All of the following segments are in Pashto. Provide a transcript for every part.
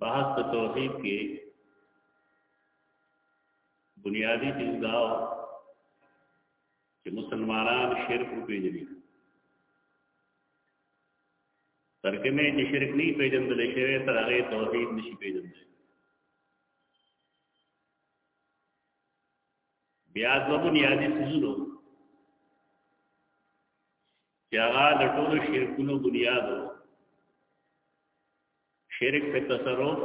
بحث په توحید کې بنیادی چیز دا و چې مسلمانان شرک وپېژني تر کومه چې شرک نه پیژندل شوی تر هغه توحید نشي پیژندل بیا د بنیادی سيزونو چې هغه د ټولو شرکونو بنیاد و شرک په تصرف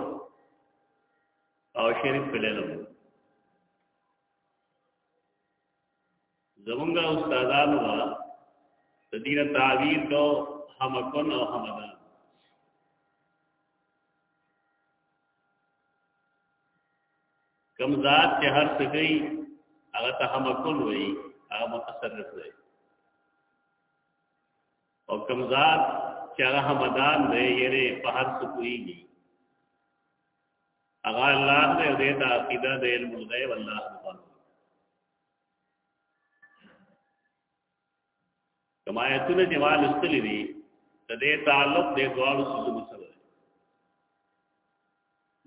او شرک په علم زمونږ استادانو وا د دین تعبیر کو هم کن او هم ده کم ذات چې هر څه کوي هغه ته تمکن وایي هغه متصرف دی او کم ذات چې هغه همدان دی یعنی په هر څه کوي هغه الله دې دې ته عقیده دې علم الغیب الله سبحانه کوم آیتونه چې ما لستلې دي د دې تعلق د دوالو سوزونو سره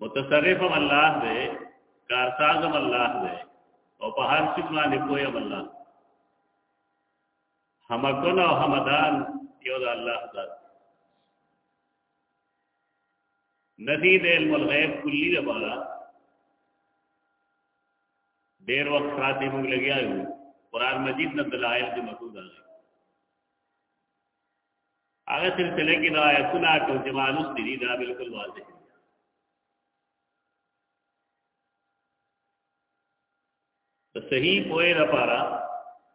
متصرف هم الله دی کارساز هم الله دی او په هر څه باندې کوی هم الله همکن او همدان یو د الله ذات نفی د علم الغیب کلی لپاره ډیر وخت پراتی موږ لګیا یو قران مجید نه دلایل دې مکو دا هغه سلسله کې دا آیتونه ټول جمالوس دي دا بالکل واضح د صحیح پوهې لپاره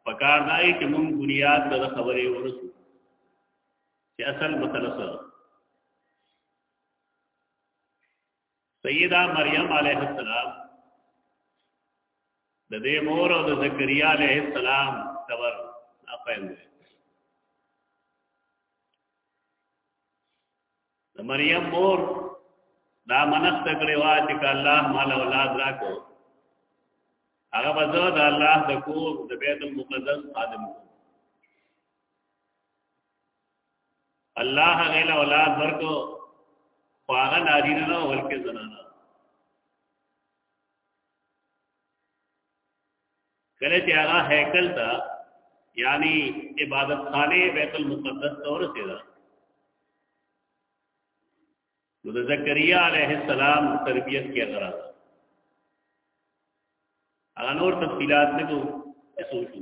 پکار دی چې موږ بنیاد د خبرې ورسو چې اصل مسله څه سیدہ مریم علیہ السلام د دې مور او د زکریا علیہ السلام تبر اپیل دی د مریم مور دا منښت کړې وا چې الله مال اولاد راکو هغه بزو د الله د کور د بیت المقدس خادم الله غیل اولاد ورکو خو هغه نارینه نه ولکه زنانه کله چې هغه هیکل ته یعنی عبادت خانه بیت المقدس ته ورسېده نو د زکریا علیه السلام تربیت کې غرا هغه نور تفصيلات نه کو اسو شو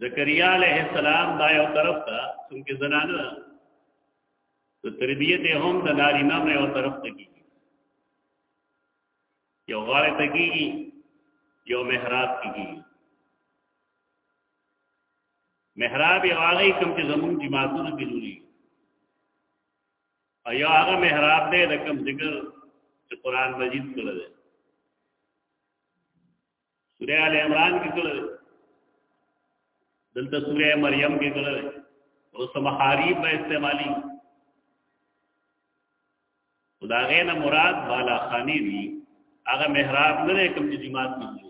زکریا علیہ السلام دا یو طرف ته څنګه زنانه ته تربیت هم د نارینه نه یو طرف ته کیږي یو غاړه ته کیږي یو محراب کیږي محراب یو هغه کوم چې زمون جماعتونو کې جوړي او یو هغه محراب دی د کوم ذکر چې قران مجید کړل دی سوره ال عمران کې کړل دلته سوره مریم کې کړل او سمحاریب به استعمالي خدا غینا مراد بالا خانی وی هغه محراب نه کوم چې جماعت کې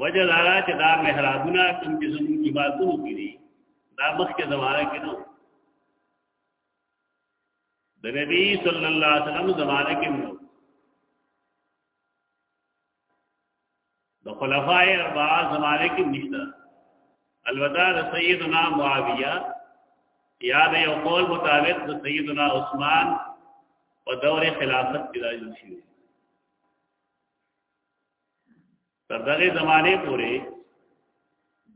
وجه دا چې دا محرابونه کوم چې زموږ جماعتونو کې دي دا مخکې زمانه کې نو د نبی صلی الله علیه وسلم زمانه کې مو د خلفای اربعه زمانه کې نشته البته د سیدنا معاویه یا د یو قول مطابق د سیدنا عثمان په دور خلافت کې راځي شي تر دغه زمانه پورې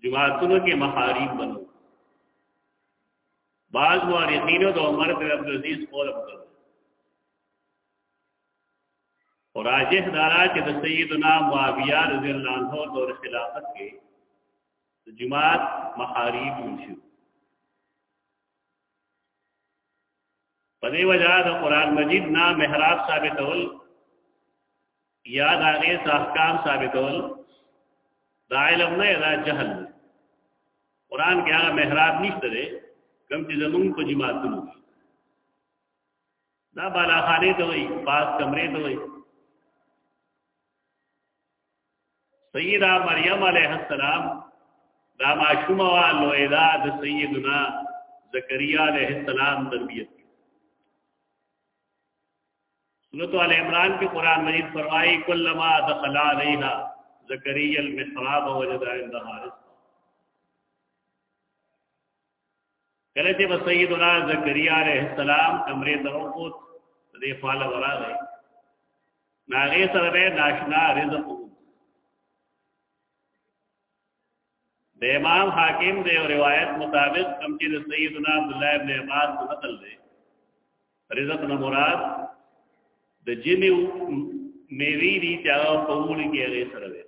جماعتونو کې محارم بنو بعض مورخینو د عمر بن عبد العزيز قول وکړ او راجح دارا چې د سیدنا معاویه رضی الله عنه دور خلافت کې جماعت محارم شو په دې وجه د قران مجید نه محراب ثابتول یا د هغه احکام ثابتول دا علم نه دا جهل قران کې هغه محراب نشته دی کوم چې زمونږ په جماعتونو دا بالا خانه ته وي پاس کمرې ته وي سیدہ مریم علیہ السلام دا معشوم و لویدا د سیدنا زکریا علیہ السلام تربیت سورت آل عمران کے قرآن مجید فرمائی کلما دخل علیہا زکریا المحراب وجد عندها رزق کله چې سیدنا زکریا علیہ السلام کمرې ته ووت دې فال وراغی ناغه سره به ناشنا رزق د امام حاکم دی او روایت مطابق کم چې سیدنا عبد الله ابن عباس نقل دی رزق نه مراد د جنو میوی دي چې هغه په وړي کې هغه سره وي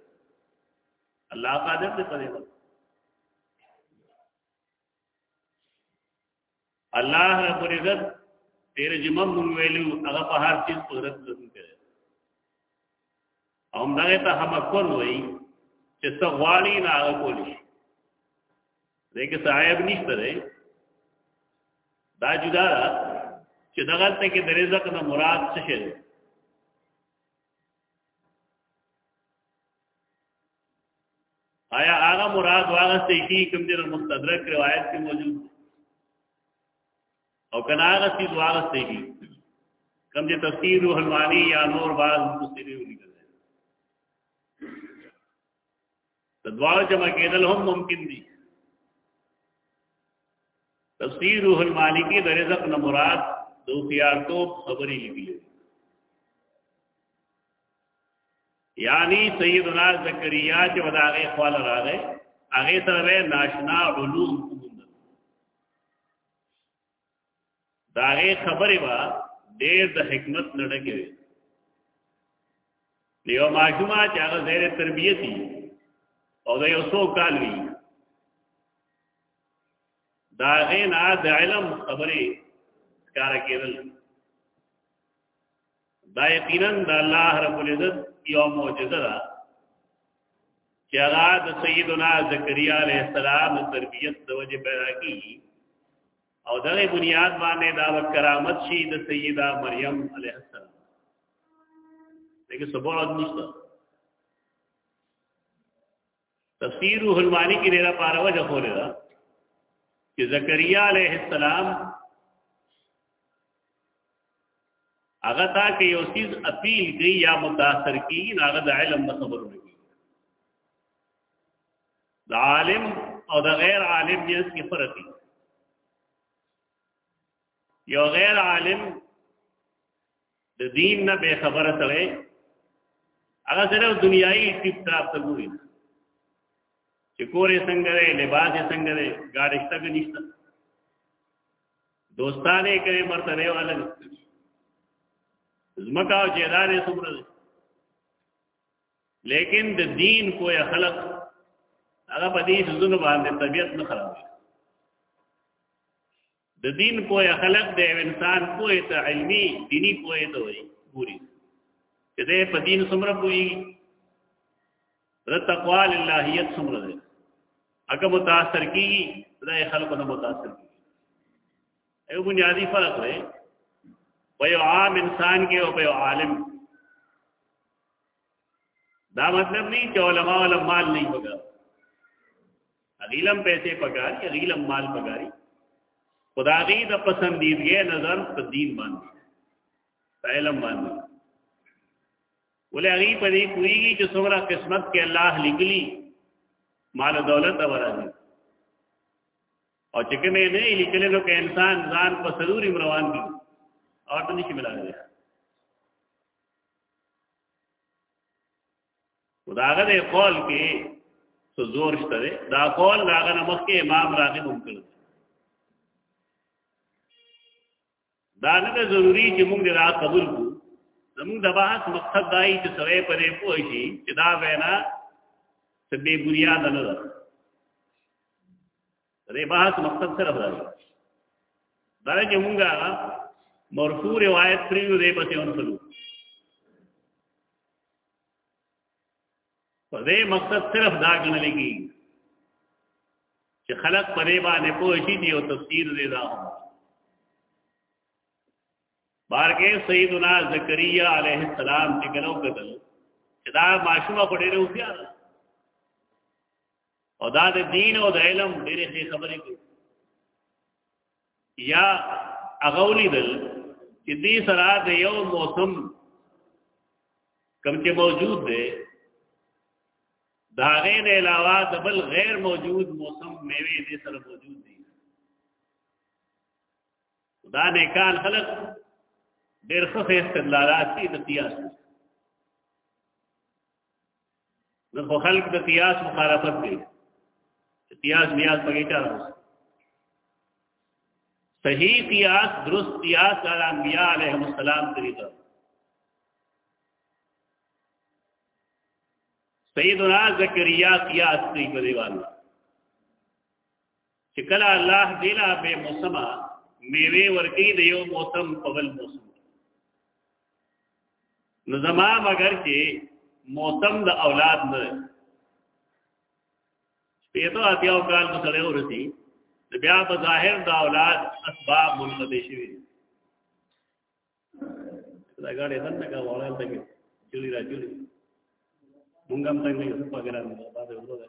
الله قادر دې پدې وکړي الله رب العزت تیر جمع مونږ ویلو هغه په هر چیز قدرت لري کړي او دغه ته تمکن وایي چې څه غواړي نه هغه کولی دغه صاحب نشته دی دا جدا ده چې دغه ته کې د رزق نه مراد څه شي آیا هغه مراد واغه سیدی کوم د مستدرک روایت کې موجود او کنا هغه سید واغه سیدی کوم د تفسیر روح المانی یا نور باز مستری ولیکل د دوار جمع کېدل هم ممکن دي تفسیر روح المانی کې د رزق نه مراد د اوتیارتوب خبرې لیکلې یعنی سیدنا زکریا چې وداغه خپل راغې هغه سره ناشنا علوم داغه خبره وا ډېر د حکمت لړګي یو ماشومه چې هغه زیر تربیتی او د یو څو کال وی دا غینا د علم خبرې کار کېدل دا یقینا د الله رب العزت یو معجزه ده چې هغه د سیدنا زکریا علیه السلام تربیت د وجه پیدا کی او دغه بنیاد باندې دا کرامت شي د سیدہ مریم علیه السلام دغه سبب نشته تفسیر روح المانی کې ډیره پاره وجه خولې ده چې زکریا علیه السلام هغه تا کې یو چیز اپیل کوي یا متاثر کیږي هغه د علم نه خبر نه کیږي د عالم او د غیر عالم جنس کې فرق دی یو غیر عالم د دین نه به خبره سره هغه سره دنیایي ټیپ ټاپ ته ګوري چې کورې څنګه دی لباس یې څنګه دی ګاډي شته که نشته دوستانه کوي مرتبه والا دي زمکا او جیدار یې څومره دی لیکن د دین کوی خلق هغه په دې ځونو باندې طبیعت نه خرابوي د دین پوهه خلق د یو انسان پوهه ته علمي دینی پوهه ته وایي ګوري چې دې په دین څومره پوهي د تقوا للهیت څومره ده هغه متاثر کیږي خدای خلق نه متاثر کیږي ایو بنیادی فرق دی په یو عام انسان کې او په یو عالم دا مطلب نه چې علما علماء نه وګړي غیلم پیسې پکاري غیلم مال پکاري خدا غي د پسندیدګي نظر په دین باندې علم باندې ولې هغه په دې کویږي چې څومره قسمت کې الله لګلی مال دولت ورانه او چې کومه نه لیکل نو کې انسان ځان په سرور روان دي او ته نشي ملاوي خداغه دې قول کې څه زور شته دی دا قول لاغه نمک کې امام راغب هم کړ دا نه ضروری چې موږ دا قبول کو زموږ د بحث مقصد دا دی چې سوي پرې پوه شي چې دا وینا څه بے بنیاد نه ده دې بحث مقصد سره راځي دا چې موږ مرفوع روایت پریو دې پسې ونسلو په دې مقصد صرف دا ګڼل کېږي چې خلق په دې باندې پوه شي دی او تفسیر دی دا هم بارګه سیدنا زکریا علیه السلام چې کلو کتل چې دا ماشومه په ډېر وسیار او دا د دین او د علم ډېرې خبرې کوي یا اغولی دل چې دې سره د یو موسم کم چې موجود دی دا غیر علاوه د بل غیر موجود موسم میوه دې سره موجود دي دا نه کال خلق ډېر ښه استدلالات دي د قیاس نو په خلق د قیاس مخالفت دی قیاس بیا پکې چا راوست صحیح قیاس درست قیاس د انبیاء علیهم السلام طریقه سیدنا زکریا قیاس دی په دیوان چې کله الله دې لا به موسمه میوه ورکی د یو موسم په بل موسم نو زما مگر چې موسم د اولاد نه پیدا اتیاو کال نو سره ورسی بیا په ظاهر د اولاد اسباب منقطع شوی دا غاړې څنګه کا وړل ته چلی را چلی مونږ هم څنګه یو څه پګرام دا به وګورئ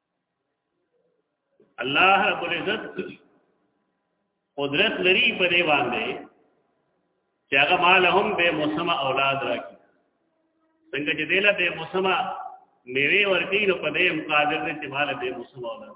الله رب العزت قدرت لري په دې باندې چې هغه مال هم به موسم اولاد راکړي څنګه چې دله به موسم میوه ورکړي نو په دې مقادر دې چې مال به موسم اولاد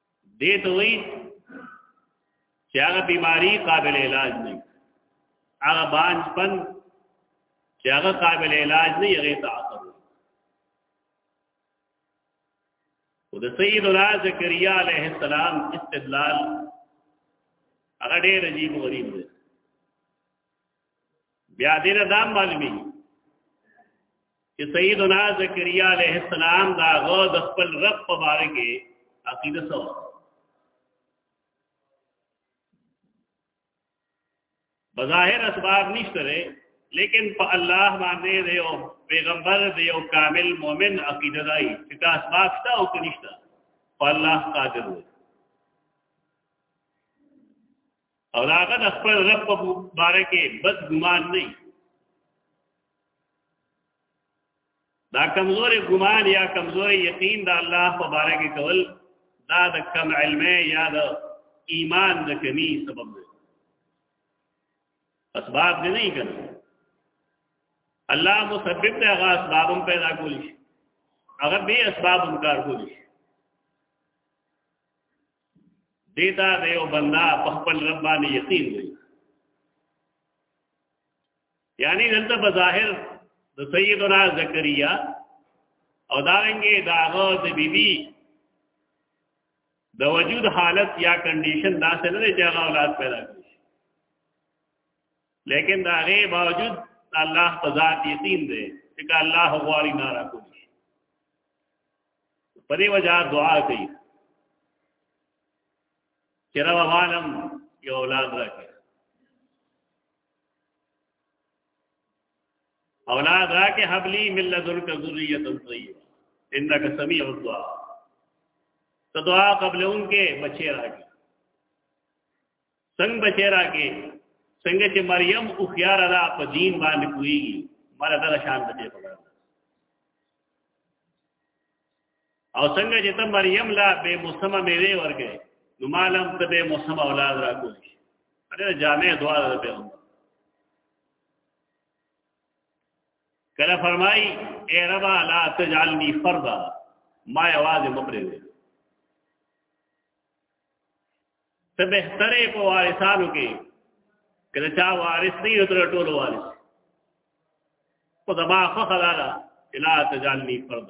دې ته وایي چې هغه بیماری قابل علاج نه هغه باندې پن چې هغه قابل علاج نه یغه تعاقب او د سید الله زکریا علیه السلام استدلال هغه ډېر عجیب غریب دی بیا دې نه دا معلومي چې سیدنا زکریا علیه السلام دا غو د خپل رب په باره کې عقیده سو بظاهر اسباب نشته لري لیکن په الله باندې دی او پیغمبر دی او کامل مؤمن عقیده دی چې دا اسباب شته او که نشته په الله قادر دی او هغه د خپل رب په باره کې بد ګمان نه دا کمزوري ګمان یا کمزوري یقین د الله په باره کې کول دا د کم علم یا د ایمان د کمی سبب دی اسباب دې نه کړي الله مسبب ته هغه اسباب هم پیدا کولی هغه به اسباب هم کار کولی دیتا د یو بندا په خپل رب باندې یقین دی یعنی دلته بظاهر د سیدنا زکریا او دارنګه داغه د بیبي بی د وجود حالت یا کنډیشن دا څه نه دی چې هغه اولاد پیدا کړي لیکن دا غي باوجود الله په ذات یقین دی چې الله غواړي نارا کوي په دې وجه دعا کوي چې را وانم یو اولاد راکړي اولاد راکې حبلی مل ذلک ذریه طیبه انک سمیع الدعاء ته دعا قبل ان کې بچي راکړي څنګه بچی راکې څنګه چې مریم او خيار را په دین باندې کوي مړه دغه شان بچی په او څنګه چې ته مریم لا به موسمه میوه ورګې نو مالم ته به موسمه اولاد را کوي ډېر جامع دعا ده په کله فرمای اے ربا لا تجعلنی فردا ما یواز مقرر ته بهتره په وارثانو کې کله چا وارث نه یو تر ټولو وارث په دما خو خلاله الا تجالنی فرض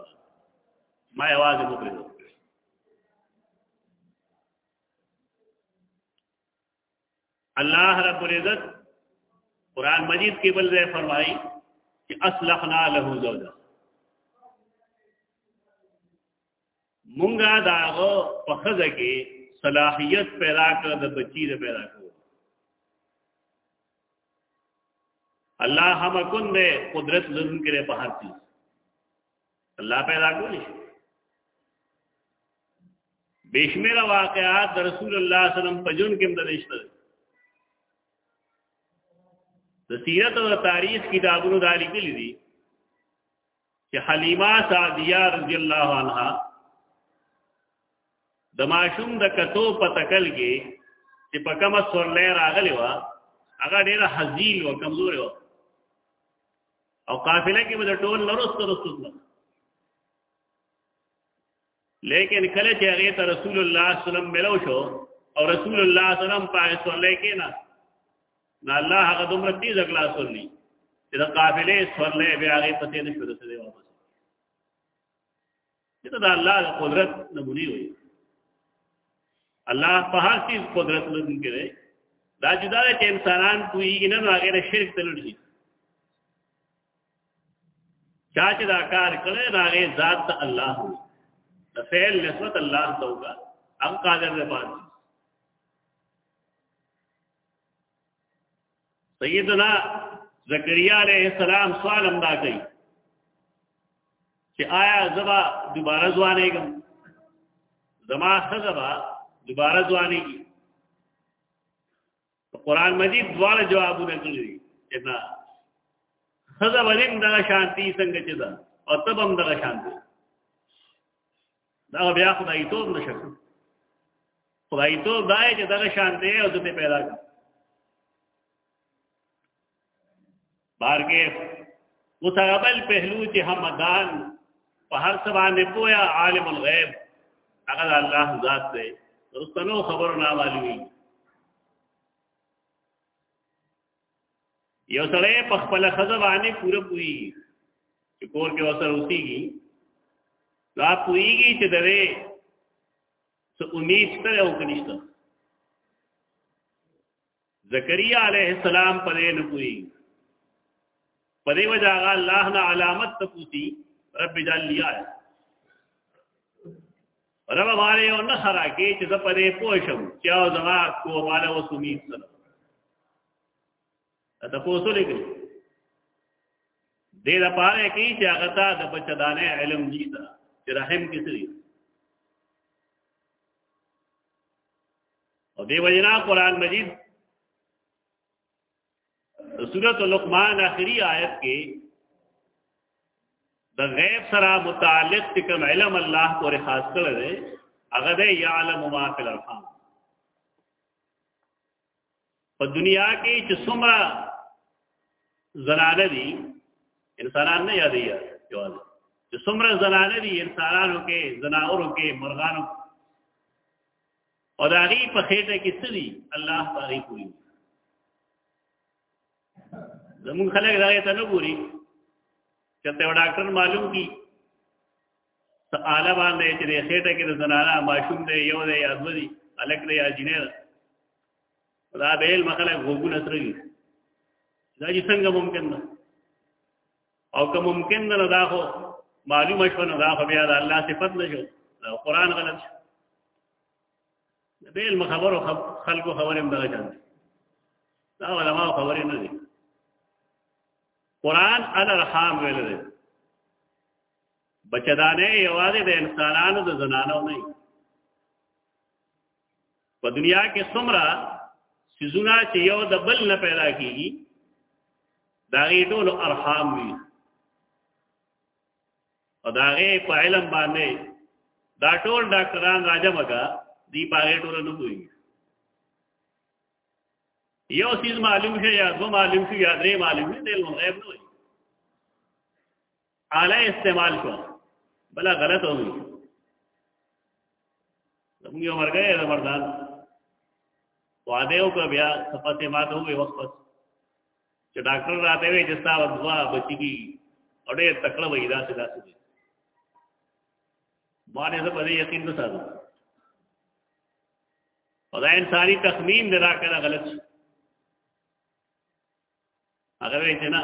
ما یوازې مخرج الله رب العزت قران مجید کې بل ځای فرمایي چې اصلحنا له زوجه مونږه داغه په خزه کې صلاحیت پیدا کړ د بچی د پیدا کړ الله هم کون دے قدرت لرونکي په هر چیز الله پیدا کولی شي بشمیر واقعات د رسول الله صلی الله علیه وسلم په جون کې مدلشته د سیرت او تاریخ کتابونو د علی کلی دي چې حلیمه سعدیه رضی الله عنها د ماشوم د کتو په تکل کې چې په کومه سورلې راغلی و هغه ډیره حزین او کمزور و او قافله کې به ټول لرست رسول الله لیکن کله چې هغه ته رسول الله صلی الله علیه وسلم ملو شو او رسول الله صلی الله علیه وسلم په صلی کې نه نه الله هغه دومره تیز اخلاص ورلی چې د قافلې صلی بیا هغه پسې نه شو رسېدلی واپس دغه د الله د قدرت نمونه وي الله په هر څه قدرت لري کوي دا جدا ده چې انسانان کوي نه نو هغه شرک ته لړي چا چې دا کار کړي راغې ذات ته الله وي د فعل نسبت الله ته وکړه هغه قادر دی باندې سیدنا زکریا علیہ السلام سوال هم دا کوي چې آیا زبا دوباره ځوانې کوم زما خزبا دوباره ځوانې کی قرآن مجید دواړه جوابونه کړی چې نه خزبا دې دغه شانتی څنګه چې دا او تبم دغه شانتی دا بیا خدای توب نشو خدای توب دای چې دغه شان دی او دې پیدا کړ بارګه متقابل پهلو چې همدان په هر څه باندې پویا عالم الغیب هغه الله ذات دی رسنو خبر نه والی یو سړی په خپل خزه باندې پوره پوي چې کور کې وسر اوسيږي دا پويږي چې دوی څه امید شته او کنيشته زکریا علیہ السلام په دې نه پوي په دې وجه هغه الله نه علامت ته پوتي رب جل لیا رب باندې یو نه خرا کې چې زه پرې پوه شم چې او زما کوواله اوس امید سره دا پوسو لګي دې دا پاره کې چې هغه ته د بچدانه علم دي دا چې رحم کې سری او دې وجنا قران مجید سورۃ لقمان اخری آیت کې د غیب سره متعلق کوم علم الله پورې خاص کړی دی هغه دی یعلم ما فی الارحام په دنیا کې چې څومره زنانه دي انسانان نه یادې یا جواز چې څومره زنانه دي انسانانو کې زناورو کې مرغانو او دا غي په خېټه کې سړي الله پاره کوي زمون خلک دا ته نه ګوري چې ته ډاکټر معلوم کی ته اعلی باندې چې خېټه کې د زنانه ماشوم دی یو دی یا دوه دی الک دی یا جنیر دا بیل مخله غوګونه سره دا چې څنګه ممکن ده او که ممکن نه دا خو معلومه شو نه دا خو بیا د الله صفت نه شو دا قران غلط شو د بیل مخبرو خلکو خبرې هم دغه چاندي دا علماء خبرې نه دي قران الارحام ویل دي بچدانه یوازې د انسانانو د زنانو نه په دنیا کې څومره سيزونه چې یو د بل نه پیدا کیږي دا غي ټول ارحام وي او دا غي په علم باندې دا ټول ډاکټران راځم کا دی پاره ټول نه کوي یو سیز معلوم شي یا دو معلوم شي یا درې معلوم شي دل غیب نه وي اعلی استعمال شو بلا غلط وو زموږ یو مرګه یې مردان واده او کو بیا صفته ما ته وي وخت پس چې ډاکټر راته وي چې تاسو دوا بچیږي او ډېر تکړه وي دا څه داسې دي باندې زه په دې یقین نه ساتم او دا انساني تخمین دی راکړه غلط شي هغه وی چې نه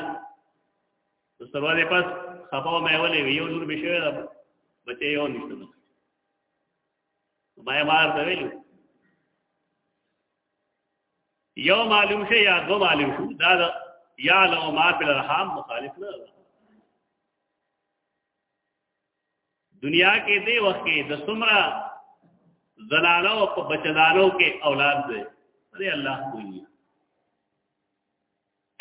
د سروالې پاس خپاو مې ولې یو نور به شوی دا بچي یو نشته نو ما یې مار ته ویلو یو معلوم شي یا دو معلوم شو دا یا لو ما په الرحام مخالف نه دنیا کې دی وخت کې د سمرا زنانو په بچدانو کې اولاد دی اره الله کوي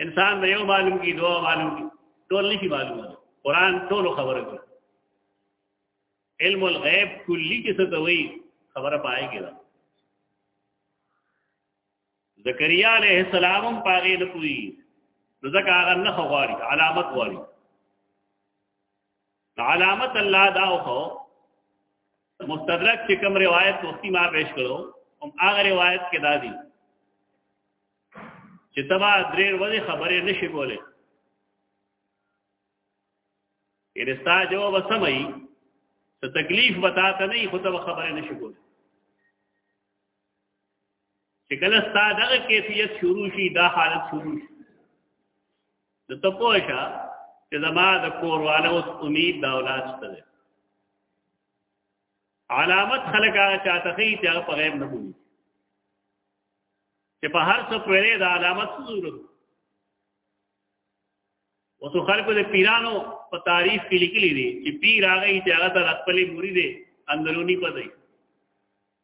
انسان نه یو معلوم کی دوه معلوم کی ټول نشي معلومه قرآن ټول خبره کوي علم الغیب کلی کې څه ته وایي خبره پای کې ده زکریا علیہ السلام هم پاغې نه پوي نو ځکه هغه نه غواړي علامت غواړي علامت الله دا خو مستدرک چې کوم روایت وختي ما پیش کړو هم هغه روایت کې دا دي چې تبا درې ورځې خبرې نشي کولې ارستا جواب سمي ته تکلیف بتاته نه خو ته خبرې نشي کولې چې کله ستا دغه کیفیت شروع شي دا حالت شروع شي نو ته پوه شه چې زما د کور والا اوس امید د اولاد شته دی علامت خلک هغه چاته ښي چې هغه په غیب نه پوهېږي چې په هر څه پوهېږي د علامت څه ضرورت اوس خلکو د پیرانو په تعریف کې لیکلي دي چې پیر هغه چې هغه ته خپلې موري دی اندرونی پدې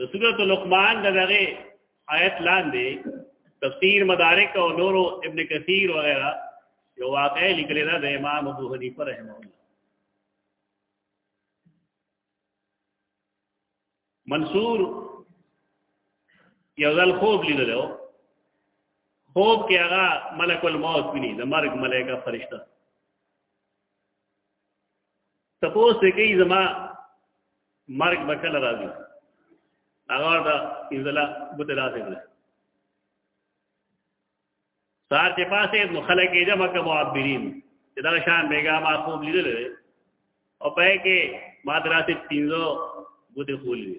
د سورۃ لقمان دغه آیت لاندې تفسیر مدارک او نورو ابن کثیر وغیرہ یو واقع لیکل دا د امام ابو حنیفه رحمه الله منصور یو ځل خوب لیدلو خوب کې هغه ملک الموت ویني د مرګ ملائکه فرشتہ تپوس ته کوي زما مرګ به کله راځي هغه دا انزلا بوت راځي نه سار چې پاسه نو خلک یې جمع کوي معبرین چې دا شان بیګا ما خوب لیدل او په کې ما دراسه تینځو بوت خولې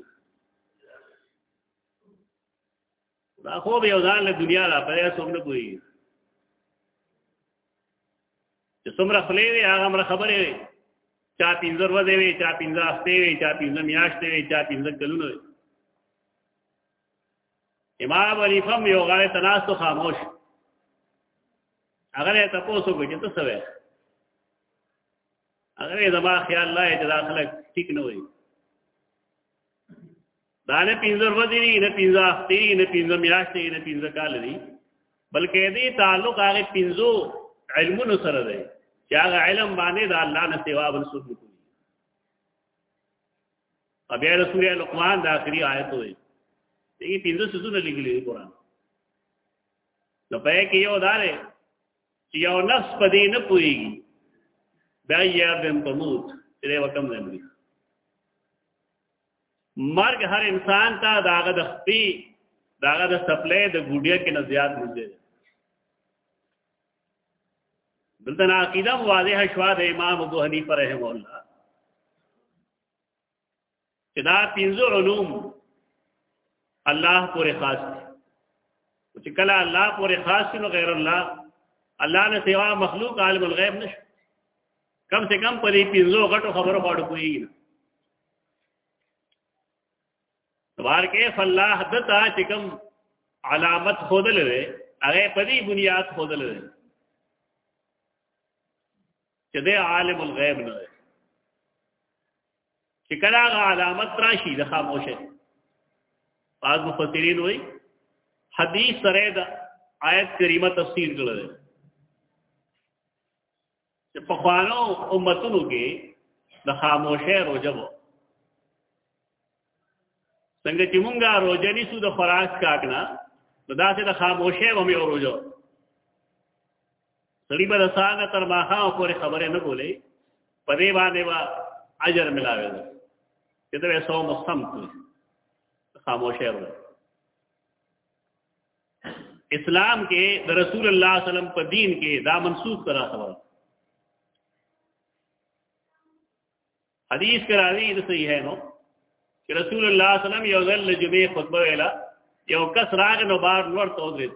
دا خو به یو ځان له دنیا را پرې سوم نه کوي چې څومره خلې وي هغه مر خبرې وي چا پینځر وځي وي چا پینځه هفته وي چا پینځه میاشتې وي چا پینځه کلونه وي امام علی فم یو غاړه تناس تو خاموش هغه ته تاسو کوی چې څه وایي هغه زما خیال لا چې داخله ټیک نه وایي دا نه پنځه ورځې دي نه پنځه هفتې دي نه پنځه میاشتې نه پنځه کال دي بلکې دې تعلق هغه پنځو علمونو سره دی چې هغه علم باندې د الله نه سوا بل څه نه کوي بیا د سورې لقمان د آخري آیت وایي دې پنځه سوزونه لګلې قرآن نو پې کې یو دارې چې یو نفس په دې نه پوهېږي دا یې ارزم په موت چې دی به کوم ځای مري مرګ هر انسان ته د هغه د خپې د هغه د سپلې د ګوډیا کې نه زیات نږدې دی دلته نه عقیده واضح شوا د امام ابو حنیفه رحم الله چې دا پنځه علوم الله پورې خاص دي چې کله الله پورې خاص نو غیر الله الله نه سوا مخلوق عالم الغیب نشو کم سے کم په دې پنځو غټو خبرو باندې کوي نه دوار کې فلاح دتا چې کوم علامت خودل لري هغه په دې بنیاد خودل لري چې دی عالم الغیب نه دی چې کله هغه علامت راشي د خاموشه بعض مفسرین وایي حدیث سره د آیت کریمه تفسیر کړل چې په خوانو امتونو کې د خاموشه روجبو څنګه چې مونږه روزه نیسو د خوراک کاکنه نو دا څه د خاموشه و مې روزه سړي به سانه تر ماها پورې خبره نه کولې په دې باندې وا اجر ملاوي ده چې دا سو مستم کوي خاموشه و اسلام کې د رسول الله صلی الله علیه وسلم په دین کې دا منسوخ کرا خبره حدیث کې راځي د صحیحینو چې رسول الله صلی الله علیه وسلم یو ځل جمعې خطبه ویلا یو کس راغ نو بار لور ته ودرېد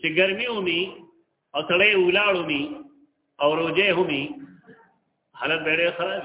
چې ګرمي ومي او سړی ولاړ ومي او روزه ومي حالت ډېره خراب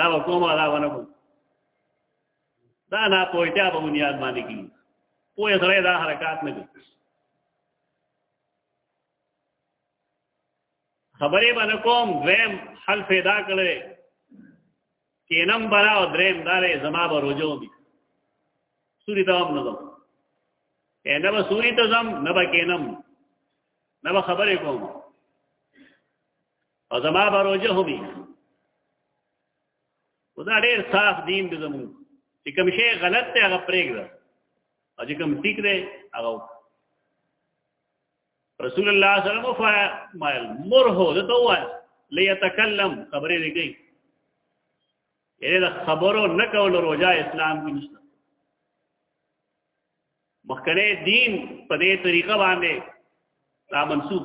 دا وکوم دا ونه کوم دا نه پوهتیا په بنیاد باندې کی پوهه سره دا حرکات نه کوي خبرې باندې کوم دویم حل پیدا کړي کینم برا او دریم دارې زما به روزو دي سوري ته هم نه ځم نه به سوري ته ځم نه به کینم نه به خبرې کوم او زما به روژه هم وي خو دا ډېر صاف دین دی زموږ چې کوم شی غلط دی هغه پرېږده او چې کوم ټیک دی هغه رسول الله صلی الله علیه وسلم فرمایل مرهو دته وای ليتکلم خبرې دی کوي یعنی دا خبرو نه کول روزه اسلام کې نشته مخکنه دین په دې طریقه باندې را منسوخ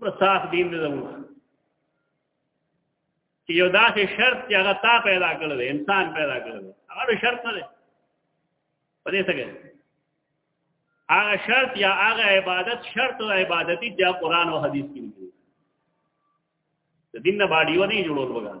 پر صاف دین دې زموږ چې یو داسې شرط چې هغه تا پیدا کړل دی انسان پیدا کړل دی هغه شرط نه دی په دې څنګه هغه شرط یا هغه عبادت شرط او عبادتي چې قرآن او حدیث کې دي د دین نه باډي و نه جوړول وګان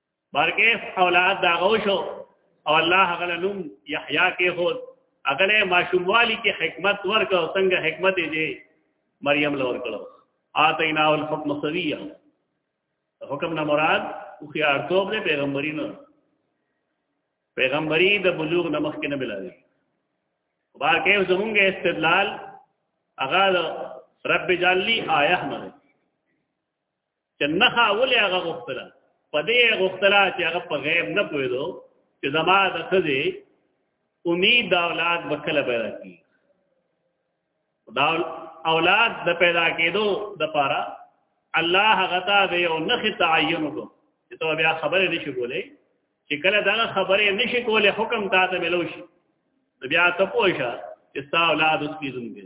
بارکیس اولاد دا غوشو او الله غل نوم یحیا کې هو اغله ماشوموالی کې حکمت ورک او څنګه حکمت دې مریم لور کړو آتینا الحکم سویه حکم نه مراد او خيار توب دې پیغمبري نه پیغمبري د بلوغ نه مخکې نه ملاوي بارکیس زمونږ استدلال اغا رب جعلی آیه نه چې نه ولې هغه غوښتله په دې غوښتله چې هغه په غیب نه پوهېدو چې زما د ښځې امید د اولاد به کله پیدا کړي دا اولاد د پیدا کېدو د پاره الله هغه ته د یو نښې تعین وکړو چې ته بیا خبرې نشي کولای چې کله دا خبرې نشي کولای حکم تا ته ملو شي بیا ته پوه شه چې ستا اولاد اوس کیدونکي